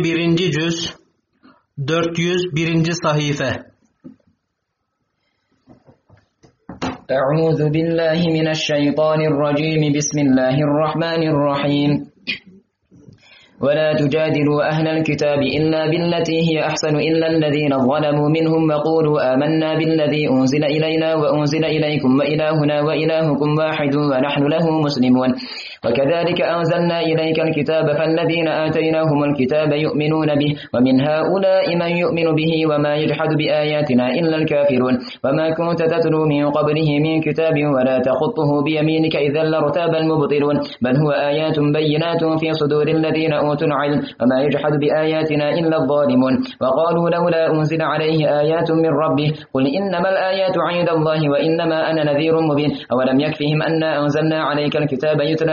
21. cüz 401. sahife أعوذ بالله من الشيطان الرجيم بسم الله الرحمن الرحيم ولا تجادلوا أهل الكتاب إلا بالتي هي أحسن إلا الذين ظلموا منهم وقولوا آمنا بالذي أنزل إلينا وأنزل إليكم وإلهنا وإلهكم واحد ونحن له مسلمون وكذلك أنزلنا إليك الكتاب فالذين آتيناهم الكتاب يؤمنون به ومن هؤلاء من يؤمن به وما يجحد بآياتنا إلا الكافرون وما كنت تتلو من قبله من كتاب ولا تخطه بيمينك إذا لارتاب المبطلون بل هو آيات بينات في صدور الذين أوتوا العلم وما يجحد بآياتنا إلا الظالمون وقالوا لولا أنزل عليه آيات من ربه قل إنما الآيات عند الله وإنما أنا نذير مبين أولم يكفهم أنا أنزلنا عليك الكتاب يتلى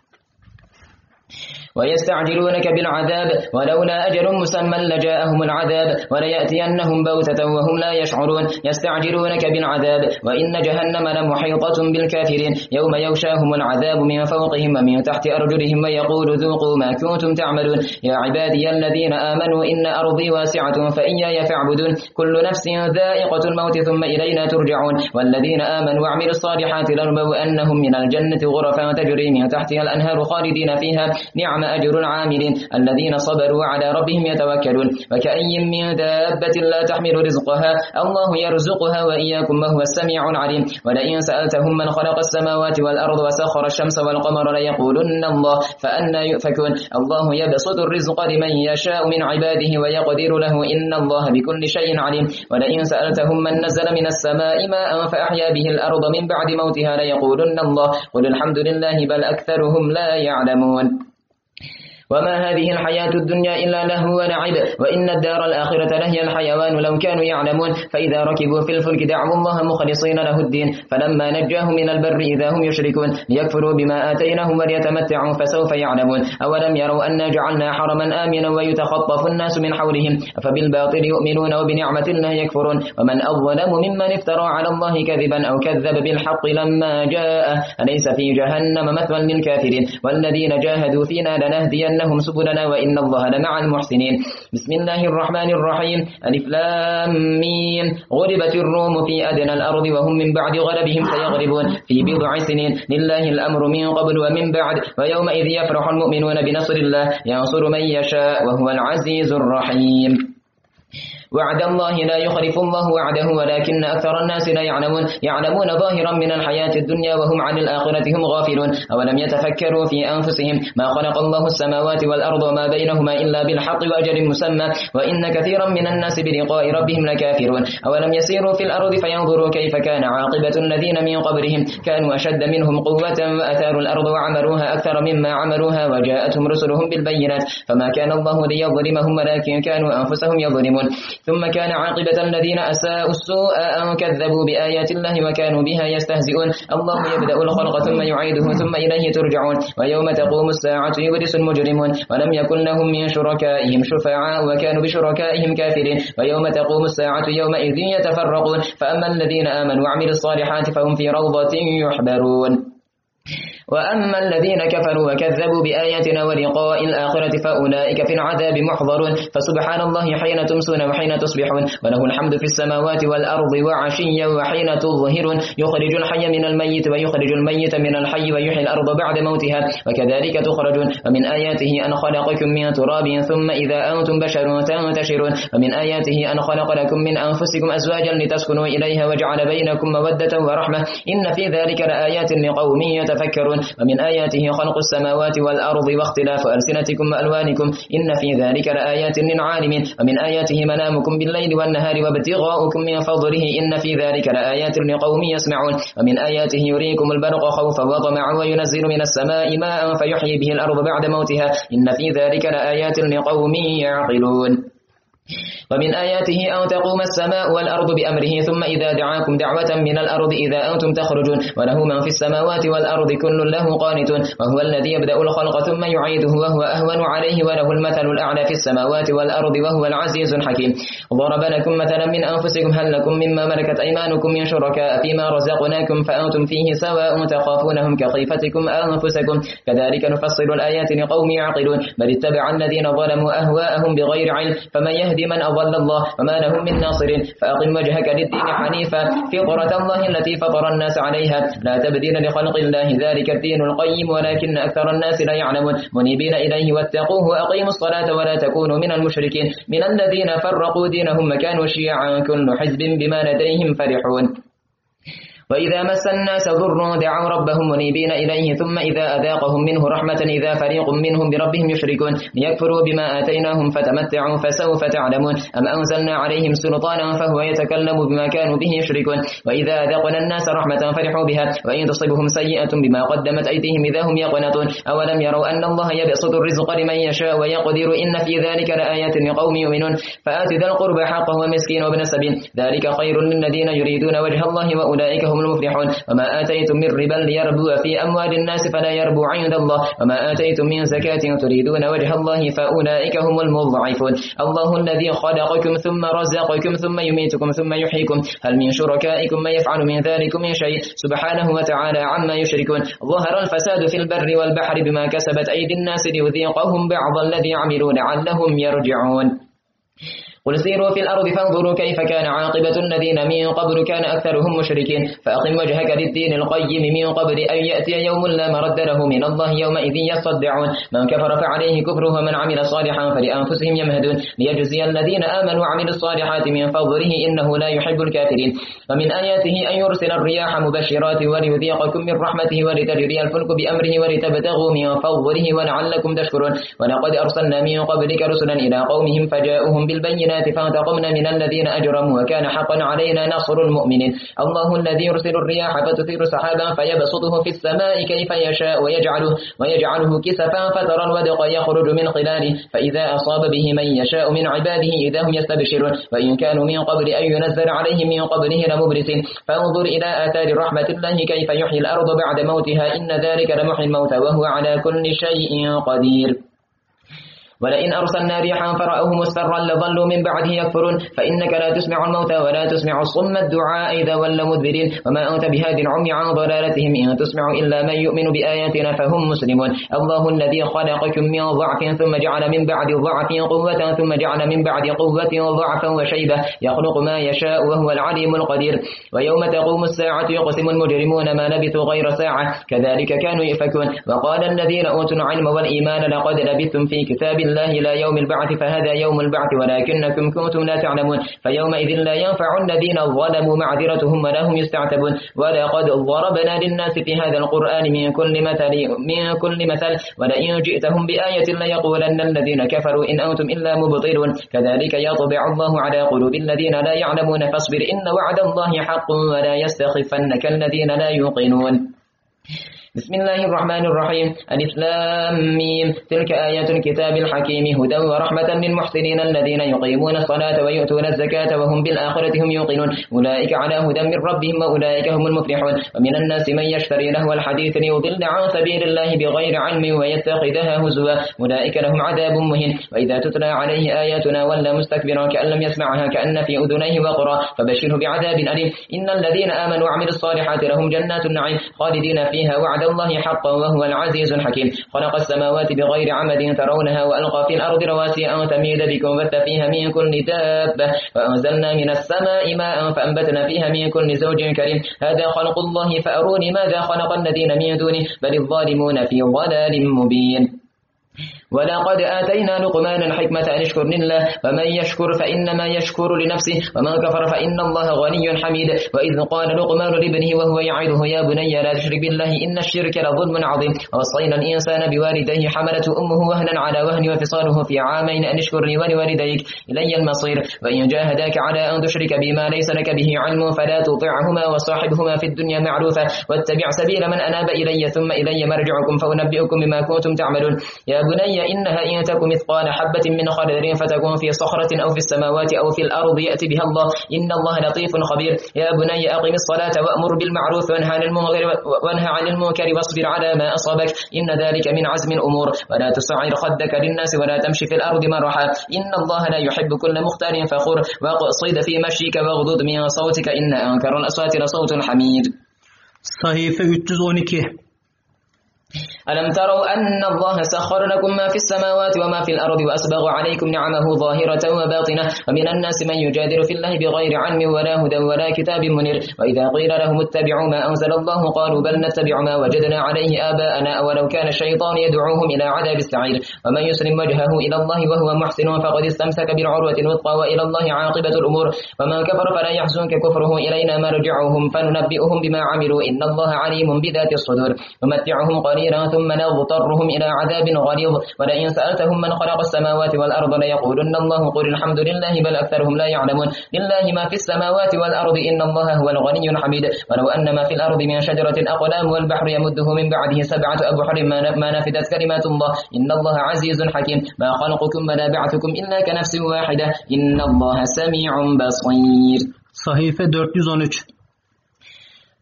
ويستعجلونك بالعذاب ولولا أجل مسمى لجاءهم العذاب وليأتينهم بوتة وهم لا يشعرون. يستعجلونك بالعذاب وإن جهنم لمحيطة بالكافرين. يوم يغشاهم العذاب من فوقهم ومن تحت أرجلهم ويقول ذوقوا ما كنتم تعملون. يا عبادي الذين آمنوا إن أرضي واسعة فإياي فاعبدون. كل نفس ذائقة الموت ثم إلينا ترجعون. والذين آمنوا وعملوا الصالحات لنبوأنهم من الجنة غرفا تجري من تحتها الأنهار خالدين فيها. نعم نعم أجر العاملين الذين صبروا على ربهم يتوكلون. وكأي من دابة لا تحمل رزقها الله يرزقها وإياكم وهو السميع العليم. ولئن سألتهم من خلق السماوات والأرض وسخر الشمس والقمر ليقولن الله فأنا يؤفكون. الله يبسط الرزق لمن يشاء من عباده ويقدر له إن الله بكل شيء عليم. ولئن سألتهم من نزل من السماء ماء فأحيا به الأرض من بعد موتها ليقولن الله. قل الحمد لله بل أكثرهم لا يعلمون. وما هذه الحياة الدنيا إلا لهو ولعب وإن الدار الآخرة لهي الحيوان لو كانوا يعلمون فإذا ركبوا في الفلك دعوا الله مخلصين له الدين فلما نجاهم من البر إذا هم يشركون ليكفروا بما آتيناهم وليتمتعوا فسوف يعلمون أولم يروا أنا جعلنا حرما آمنا ويتخطف الناس من حولهم فبالباطل يؤمنون وبنعمة الله يكفرون ومن أظلم ممن افترى على الله كذبا أو كذب بالحق لما جاء أليس في جهنم مثوى للكافرين والذين جاهدوا فينا لنهدين لهم سبلنا وإن الله لمع المحسنين. بسم الله الرحمن الرحيم. ألف لام غلبت الروم في أدنى الأرض وهم من بعد غلبهم سيغلبون في بضع سنين. لله الأمر من قبل ومن بعد. ويومئذ يفرح المؤمنون بنصر الله. ينصر من يشاء وهو العزيز الرحيم. وعد الله لا يخلف الله وعده ولكن أكثر الناس لا يعلمون. يعلمون ظاهرا من الحياة الدنيا وهم عن الآخرة هم غافلون. أولم يتفكروا في أنفسهم ما خلق الله السماوات والأرض وما بينهما إلا بالحق وأجل مسمى وإن كثيرا من الناس بلقاء ربهم لكافرون. أولم يسيروا في الأرض فينظروا كيف كان عاقبة الذين من قبلهم. كانوا أشد منهم قوة وأثاروا الأرض وعمروها أكثر مما عمروها وجاءتهم رسلهم بالبينات. فما كان الله ليظلمهم ولكن كانوا أنفسهم يظلمون. ثم كان عاقبة الذين أساءوا السوء أن كذبوا بآيات الله وكانوا بها يستهزئون. الله يبدأ الخلق ثم يعيده ثم إليه ترجعون. ويوم تقوم الساعة يبرس المجرمون. ولم يكن لهم من شركائهم شفعاء وكانوا بشركائهم كافرين. ويوم تقوم الساعة يومئذ يتفرقون. فأما الذين آمنوا وعملوا الصالحات فهم في روضة يحبرون. وأما الذين كفروا وكذبوا بآياتنا ولقاء الآخرة فأولئك في العذاب محضرون فسبحان الله حين تمسون وحين تصبحون وله الحمد في السماوات والأرض وعشيا وحين تظهرون يخرج الحي من الميت ويخرج الميت من الحي ويحيي الأرض بعد موتها وكذلك تخرجون ومن آياته أن خلقكم من تراب ثم إذا أنتم بشر تنتشرون ومن آياته أن خلق لكم من أنفسكم أزواجا لتسكنوا إليها وجعل بينكم مودة ورحمة إن في ذلك لآيات لقوم يتفكرون ومن آياته خلق السماوات والأرض واختلاف ألسنتكم وألوانكم. إن في ذلك لآيات للعالمين. ومن آياته منامكم بالليل والنهار وابتغاؤكم من فضله. إن في ذلك لآيات لقوم يسمعون. ومن آياته يريكم البرق خوفا وطمعا وينزل من السماء ماء فيحيي به الأرض بعد موتها. إن في ذلك لآيات لقوم يعقلون. ومن آياته أن تقوم السماء والأرض بأمره ثم إذا دعاكم دعوة من الأرض إذا أنتم تخرجون وله من في السماوات والأرض كل له قانت وهو الذي يبدأ الخلق ثم يعيده وهو أهون عليه وله المثل الأعلى في السماوات والأرض وهو العزيز الحكيم. ضرب لكم مثلا من أنفسكم هل لكم مما ملكت أيمانكم من شركاء فيما رزقناكم فأنتم فيه سواء تخافونهم كخيفتكم أنفسكم. كذلك نفصل الآيات لقوم يعقلون. بل اتبع الذين ظلموا أهواءهم بغير علم. فمن يهدي من أضل الله وما لهم من ناصر فأقم وجهك للدين حنيفا. فطرة الله التي فطر الناس عليها. لا تبديل لخلق الله ذلك الدين القيم ولكن أكثر الناس لا يعلمون. منيبين إليه واتقوه وأقيموا الصلاة ولا تكونوا من المشركين. من الذين فرقوا دينهم كانوا شيعا كل حزب بما لديهم فرحون. وإذا مس الناس ضر دعوا ربهم منيبين إليه ثم إذا أذاقهم منه رحمة إذا فريق منهم بربهم يشركون ليكفروا بما آتيناهم فتمتعوا فسوف تعلمون. أم أنزلنا عليهم سلطانا فهو يتكلم بما كانوا به يشركون. وإذا أذاقنا الناس رحمة فرحوا بها وإن تصبهم سيئة بما قدمت أيديهم إذا هم يقنطون. أولم يروا أن الله يبسط الرزق لمن يشاء ويقدر إن في ذلك لآيات لقوم يؤمنون. فآت ذا القربى حقه والمسكين وابن السبيل. ذلك خير للذين يريدون وجه الله وأولئك هم المفلحون. وما آتيتم من ربا ليربو في أموال الناس فلا يربو عند الله. وما آتيتم من زكاة تريدون وجه الله فأولئك هم المضعفون. الله الذي خلقكم ثم رزقكم ثم يميتكم ثم يحييكم. هل من شركائكم ما يفعل من ذلك من شيء؟ سبحانه وتعالى عما يشركون. ظهر الفساد في البر والبحر بما كسبت أيدي الناس ليذيقهم بعض الذي عملوا لعلهم يرجعون. قل سيروا في الأرض فانظروا كيف كان عاقبة الذين من قبل كان أكثرهم مشركين. فأقم وجهك للدين القيم من قبل أن يأتي يوم لا مرد له من الله يومئذ يصدعون. من كفر فعليه كفره ومن عمل صالحا فلأنفسهم يمهدون. ليجزي الذين آمنوا وعملوا الصالحات من فضله إنه لا يحب الكافرين. ومن آياته أن يرسل الرياح مبشرات وليذيقكم من رحمته ولتجري الفلك بأمره ولتبتغوا من فضله ولعلكم تشكرون. ولقد أرسلنا من قبلك رسلا إلى قومهم فجاءوهم بالبينات البينات فانتقمنا من الذين أجرموا وكان حقا علينا نصر المؤمنين. الله الذي يرسل الرياح فتثير سحابا فيبسطه في السماء كيف يشاء ويجعله, ويجعله كسفا فترى الودق يخرج من خلاله. فإذا أصاب به من يشاء من عباده إذا هم يستبشرون. وإن كانوا من قبل أن ينزل عليهم من قبله لمبرسين فانظر إلى آثار رحمة الله كيف يحيي الأرض بعد موتها إن ذلك لمحيي الموتى وهو على كل شيء قدير. ولئن أرسلنا ريحا فرأوه مسترا لظلوا من بعده يكفرون فإنك لا تسمع الموتى ولا تسمع الصم الدعاء إذا ولوا مدبرين وما أنت بهاد العمي عن ضلالتهم إن تسمع إلا من يؤمن بآياتنا فهم مسلمون الله الذي خلقكم من ضعف ثم جعل من بعد ضعف قوة ثم جعل من بعد قوة ضعفا وشيبة يخلق ما يشاء وهو العليم القدير ويوم تقوم الساعة يقسم المجرمون ما لبثوا غير ساعة كذلك كانوا يفكون وقال الذين أوتوا العلم والإيمان لقد لبثتم في كتاب الله إلى يوم البعث فهذا يوم البعث ولكنكم كنتم لا تعلمون. فيومئذ لا ينفع الذين ظلموا معذرتهم ولا هم يستعتبون. ولقد ضربنا للناس في هذا القرآن من كل مثل من كل مثل. ولئن جئتهم بآية ليقولن الذين كفروا إن أنتم إلا مبطلون. كذلك يطبع الله على قلوب الذين لا يعلمون. فاصبر إن وعد الله حق ولا يستخفنك الذين لا يوقنون. بسم الله الرحمن الرحيم. الإسلام ميم. تلك آيات الكتاب الحكيم. هدى ورحمة للمحسنين الذين يقيمون الصلاة ويؤتون الزكاة وهم بالآخرة هم يوقنون. أولئك على هدى من ربهم وأولئك هم المفلحون. ومن الناس من يشتري له الحديث ليضل عن سبيل الله بغير علم ويتخذها هزوا. أولئك لهم عذاب مهين. وإذا تتلى عليه آياتنا ولا مستكبرا كأن لم يسمعها كأن في أذنيه وقرا. فبشره بعذاب أليم. إن الذين آمنوا وعملوا الصالحات لهم جنات النعيم خالدين فيها وعد وعد الله حقا وهو العزيز الحكيم. خلق السماوات بغير عمد ترونها وألقى في الأرض رواسي أن تميد بكم وبث فيها من كل دابة. وأنزلنا من السماء ماء فأنبتنا فيها من كل زوج كريم. هذا خلق الله فأروني ماذا خلق الذين من دونه بل الظالمون في ضلال مبين. ولقد آتينا لقمان الحكمة أن اشكر لله ومن يشكر فإنما يشكر لنفسه ومن كفر فإن الله غني حميد. وإذ قال لقمان لابنه وهو يعظه يا بني لا تشرك بالله إن الشرك لظلم عظيم. ووصينا الإنسان بوالديه حملته أمه وهنا على وهن وفصاله في عامين أن اشكر لي ولوالديك إلي المصير. وإن جاهداك على أن تشرك بما ليس لك به علم فلا تطعهما وصاحبهما في الدنيا معروفة. واتبع سبيل من أناب إلي ثم إلي مرجعكم فأنبئكم بما كنتم تعملون. يا بني إنها إن تك مثقال حبة من خردل فتكون في صخرة أو في السماوات أو في الأرض يأتي بها الله. إن الله لطيف خبير. يا بني أقم الصلاة وأمر بالمعروف وانهى عن المنكر وانهى عن المنكر واصبر على ما أصابك. إن ذلك من عزم الأمور. ولا تصعر خدك للناس ولا تمشي في الأرض مرحا. إن الله لا يحب كل مختار فخور. واقصد في مشيك واغضض من صوتك. إن أنكر الأصوات لصوت الحميد Sayfa 312 ألم تروا أن الله سخر لكم ما في السماوات وما في الأرض وأسبغ عليكم نعمه ظاهرة وباطنة ومن الناس من يجادل في الله بغير علم ولا هدى ولا كتاب منير وإذا قيل لهم اتبعوا ما أنزل الله قالوا بل نتبع ما وجدنا عليه آباءنا أولو كان الشيطان يدعوهم إلى عذاب السعير ومن يسلم وجهه إلى الله وهو محسن فقد استمسك بالعروة الوثقى وإلى الله عاقبة الأمور ومن كفر فلا يحزنك كفره إلينا مرجعهم فننبئهم بما عملوا إن الله عليم بذات الصدور ومتعهم قليلا ثم نضطرهم إلى عذاب غليظ. ولئن سألتهم من خلق السماوات والأرض ليقولن الله قل الحمد لله بل أكثرهم لا يعلمون. لله ما في السماوات والأرض إن الله هو الغني الحميد. ولو أن ما في الأرض من شجرة أقلام والبحر يمده من بعده سبعة أبحر ما نفدت كلمات الله. إن الله عزيز حكيم. ما خلقكم ولا بعثكم إلا كنفس واحدة. إن الله سميع بصير. صحيفة 413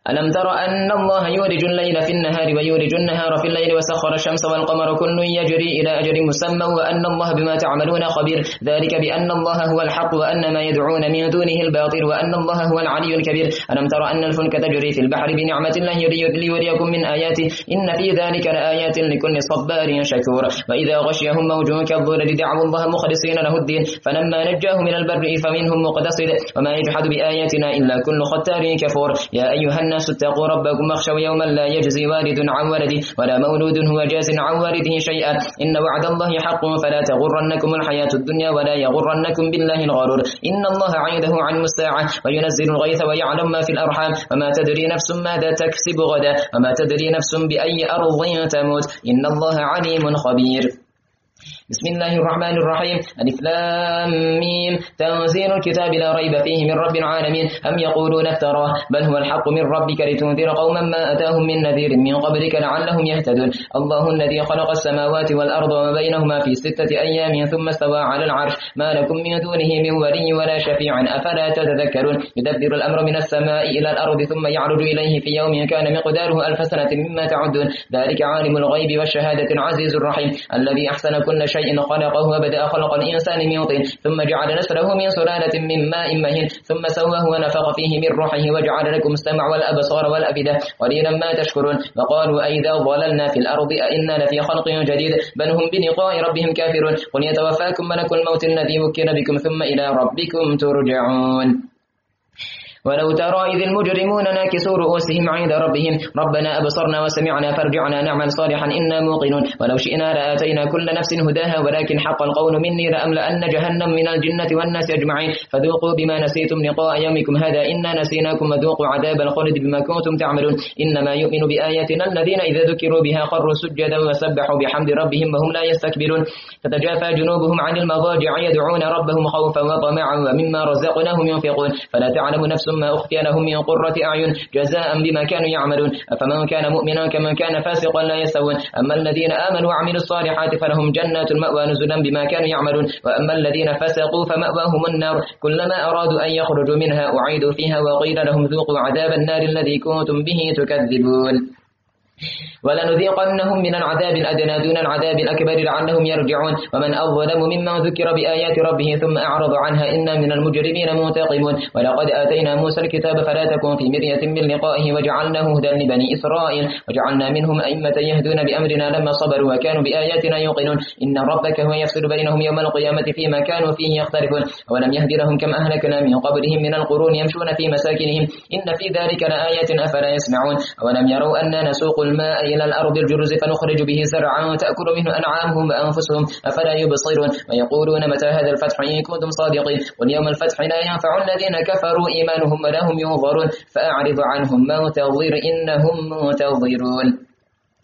ألم تر أن الله يولج الليل في النهار ويولج النهار في الليل وسخر الشمس والقمر كل يجري إلى أجر مسمى وأن الله بما تعملون خبير. ذلك بأن الله هو الحق وأن ما يدعون من دونه الباطل وأن الله هو العلي الكبير. ألم تر أن الفلك تجري في البحر بنعمة الله ليريكم من آياته؟ إن في ذلك لآيات لكل صبار شكور. وإذا غشيهم موج كالظلل دعوا الله مخلصين له الدين. فلما نجاهم من البر فمنهم مقتصد. وما يجحد بآياتنا إلا كل ختار كفور. يا أيها الناس الناس اتقوا ربكم واخشوا يوما لا يجزي والد عن ولده ولا مولود هو جاز عن والده شيئا إن وعد الله حق فلا تغرنكم الحياة الدنيا ولا يغرنكم بالله الغرور إن الله عنده علم الساعة وينزل الغيث ويعلم ما في الأرحام وما تدري نفس ماذا تكسب غدا وما تدري نفس بأي أرض تموت إن الله عليم خبير بسم الله الرحمن الرحيم. ألف لام ميم. تنزيل الكتاب لا ريب فيه من رب العالمين. أم يقولون افتراه. بل هو الحق من ربك لتنذر قوما ما أتاهم من نذير من قبلك لعلهم يهتدون. الله الذي خلق السماوات والأرض وما بينهما في ستة أيام ثم استوى على العرش. ما لكم من دونه من ولي ولا شفيع. أفلا تتذكرون؟ يدبر الأمر من السماء إلى الأرض ثم يعرج إليه في يوم كان مقداره ألف سنة مما تعدون. ذلك عالم الغيب والشهادة العزيز الرحيم. الذي أحسن كل شيء شيء خلقه وبدأ خلق الإنسان من طين ثم جعل نسله من سلالة من ماء مهين ثم سواه ونفق فيه من روحه وجعل لكم السمع والأبصار والأفئدة قليلا ما تشكرون. وقالوا أئذا ضللنا في الأرض أئنا لفي خلق جديد؟ بل هم بلقاء ربهم كافرون. قل يتوفاكم ملك الموت الذي وكل بكم ثم إلى ربكم ترجعون. ولو ترى إذ المجرمون ناكسوا رؤوسهم عند ربهم ربنا أبصرنا وسمعنا فارجعنا نعمل صالحا إنا موقنون. ولو شئنا لآتينا كل نفس هداها ولكن حق القول مني لأملأن جهنم من الجنة والناس أجمعين. فذوقوا بما نسيتم لقاء يومكم هذا إنا نسيناكم وذوقوا عذاب الخلد بما كنتم تعملون. إنما يؤمن بآياتنا الذين إذا ذكروا بها خروا سجدا وسبحوا بحمد ربهم وهم لا يستكبرون. تتجافى جنوبهم عن المضاجع يدعون ربهم خوفا وطمعا ومما رزقناهم ينفقون. فلا تعلم نفس ما أخفي لهم من قرة أعين جزاء بما كانوا يعملون. أفمن كان مؤمنا كمن كان فاسقا لا يستوون. أما الذين آمنوا وعملوا الصالحات فلهم جنات المأوى نزلا بما كانوا يعملون. وأما الذين فسقوا فمأواهم النار. كلما أرادوا أن يخرجوا منها أعيدوا فيها وقيل لهم ذوقوا عذاب النار الذي كنتم به تكذبون. ولنذيقنهم من العذاب الأدنى دون العذاب الأكبر لعلهم يرجعون. ومن أظلم ممن ذكر بآيات ربه ثم أعرض عنها إنا من المجرمين منتقمون. ولقد آتينا موسى الكتاب فلا تكن في مرية من لقائه وجعلناه هدى لبني إسرائيل. وجعلنا منهم أئمة يهدون بأمرنا لما صبروا وكانوا بآياتنا يوقنون. إن ربك هو يفصل بينهم يوم القيامة فيما كانوا فيه يختلفون. ولم يهد لهم كم أهلكنا من قبلهم من القرون يمشون في مساكنهم. إن في ذلك لآيات أفلا يسمعون. ولم يروا أنا نسوق الماء إلى الأرض الجرز فنخرج به زرعا تأكل منه أنعامهم وأنفسهم أفلا يبصرون؟ ويقولون متى هذا الفتح إن كنتم صادقين؟ واليوم الفتح لا ينفع الذين كفروا إيمانهم ولا هم ينظرون فأعرض عنهم منتظر إنهم منتظرون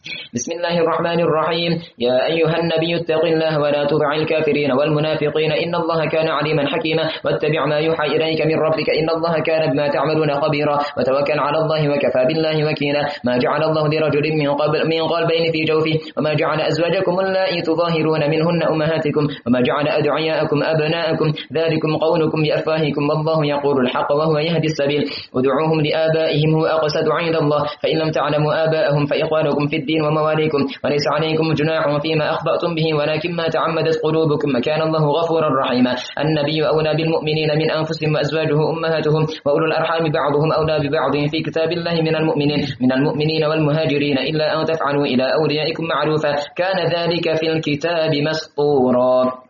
بسم الله الرحمن الرحيم. يا أيها النبي اتق الله ولا تطع الكافرين والمنافقين. إن الله كان عليما حكيما. واتبع ما يوحى إليك من ربك. إن الله كان بما تعملون خبيرا. وتوكل على الله وكفى بالله وكيلا. ما جعل الله لرجل من قبل من قلبين في جوفه. وما جعل أزواجكم اللائي تظاهرون منهن أمهاتكم. وما جعل أدعياءكم أبناءكم. ذلكم قولكم بأفواهكم. والله يقول الحق وهو يهدي السبيل. ودعوهم لآبائهم هو أقصد عند الله. فإن لم تعلموا آباءهم فإخوانكم في الدين. ومواليكم وليس عليكم جناح فيما أخطأتم به ولكن ما تعمدت قلوبكم كان الله غفورا رحيما. النبي أولى بالمؤمنين من أنفسهم وأزواجه أمهاتهم وأولو الأرحام بعضهم أولى ببعض في كتاب الله من المؤمنين. من المؤمنين والمهاجرين إلا أن تفعلوا إلى أوليائكم معروفا. كان ذلك في الكتاب مسطورا.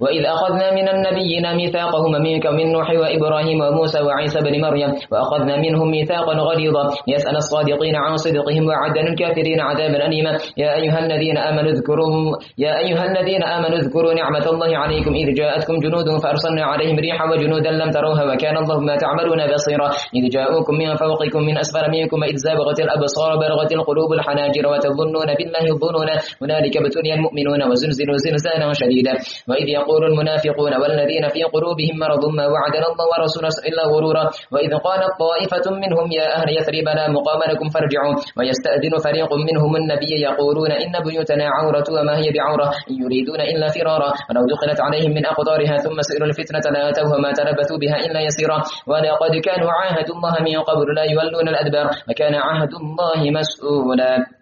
وإذ أخذنا من النبيين ميثاقهم منك ومن نوح وإبراهيم وموسى وعيسى بن مريم وأخذنا منهم ميثاقا غليظا. يسأل الصادقين عن صدقهم وعدنا الكافرين عذابا أليما. يا أيها الذين آمنوا اذكروا يا أيها الذين آمنوا اذكروا نعمة الله عليكم. إذ جاءتكم جنود فأرسلنا عليهم ريحا وجنودا لم تروها وكان الله ما تعملون بصيرا. إذ جاءوكم من فوقكم من أسفل منكم إذ زابغت الأبصار بلغت القلوب الحناجر وتظنون بالله الظنون. هنالك ابتلي المؤمنون وزلزلوا زلزالا شديدا. وإذ يقول المنافقون والذين في قلوبهم مرض ما وعدنا الله ورسوله إلا غرورا. وإذ قالت طائفة منهم يا أهل يثرب لا مقام لكم فارجعوا. ويستأذن فريق منهم النبي يقولون إن بيوتنا عورة وما هي بعورة إن يريدون إلا فرارا. ولو دخلت عليهم من أقطارها ثم سئلوا الفتنة لا أتوها ما تلبثوا بها إلا يسيرا. ولقد كانوا عاهدوا الله من قبل لا يولون الأدبار. وكان عهد الله مسؤولا.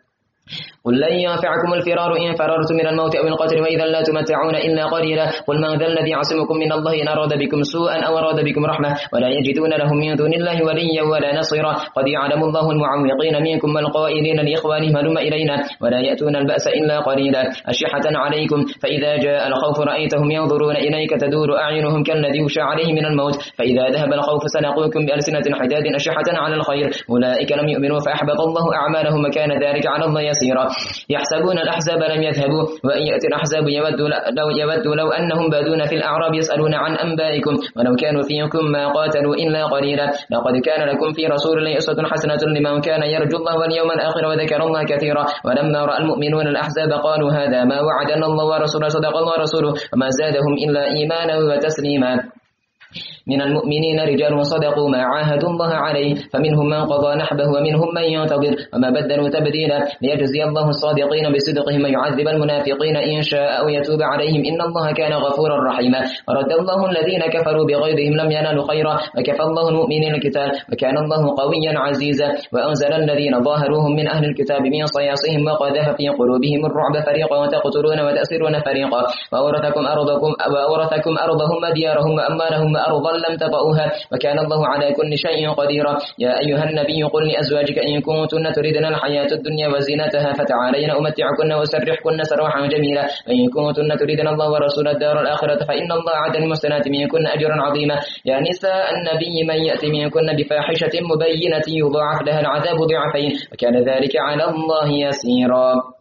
قل لن ينفعكم الفرار إن فررتم من الموت أو القتل وإذا لا تمتعون إلا قليلا. قل من ذا الذي يعصمكم من الله إن أراد بكم سوءا أو أراد بكم رحمة ولا يجدون لهم من دون الله وليا ولا نصيرا. قد يعلم الله المعوقين منكم والقائلين لإخوانهم هلم إلينا ولا يأتون البأس إلا قليلا. أشحة عليكم فإذا جاء الخوف رأيتهم ينظرون إليك تدور أعينهم كالذي يشى عليه من الموت. فإذا ذهب الخوف سنقوكم بألسنة حداد أشحة على الخير. أولئك لم يؤمنوا فأحبط الله أعمالهم وكان ذلك على الله يسيرا يحسبون الأحزاب لم يذهبوا وإن يأتي الأحزاب يود لو, يود لو أنهم بادون في الأعراب يسألون عن أنبائكم. ولو كانوا فيكم ما قاتلوا إلا قليلا. لقد كان لكم في رسول الله أسوة حسنة لمن كان يرجو الله واليوم الآخر وذكر الله كثيرا. ولما رأى المؤمنون الأحزاب قالوا هذا ما وعدنا الله ورسوله صدق الله ورسوله. وما زادهم إلا إيمانا وتسليما. من المؤمنين رجال صدقوا ما عاهدوا الله عليه فمنهم من قضى نحبه ومنهم من ينتظر وما بدلوا تبديلا ليجزي الله الصادقين بصدقهم ويعذب المنافقين إن شاء أو يتوب عليهم. إن الله كان غفورا رحيما. ورد الله الذين كفروا بغيظهم لم ينالوا خيرا وكفى الله المؤمنين الكتاب وكان الله قويا عزيزا. وأنزل الذين ظاهروهم من أهل الكتاب من صياصهم وقذف في قلوبهم الرعب فريقا وتقتلون وتأسرون فريقا. وأورثكم أرضكم وأورثكم أرضهم وديارهم وأموالهم وأرضا لم تطئوها وكان الله على كل شيء قديرا. يا أيها النبي قل لأزواجك إن كنتن تريدن الحياة الدنيا وزينتها فتعالين أمتعكن وسرحكن سراحا جميلا. وإن كنتن تريدن الله ورسول الدار الآخرة فإن الله عد المحسنات منكن أجرا عظيما. يا نساء النبي من يأتي منكن بفاحشة مبينة يضاعف لها العذاب ضعفين وكان ذلك على الله يسيرا.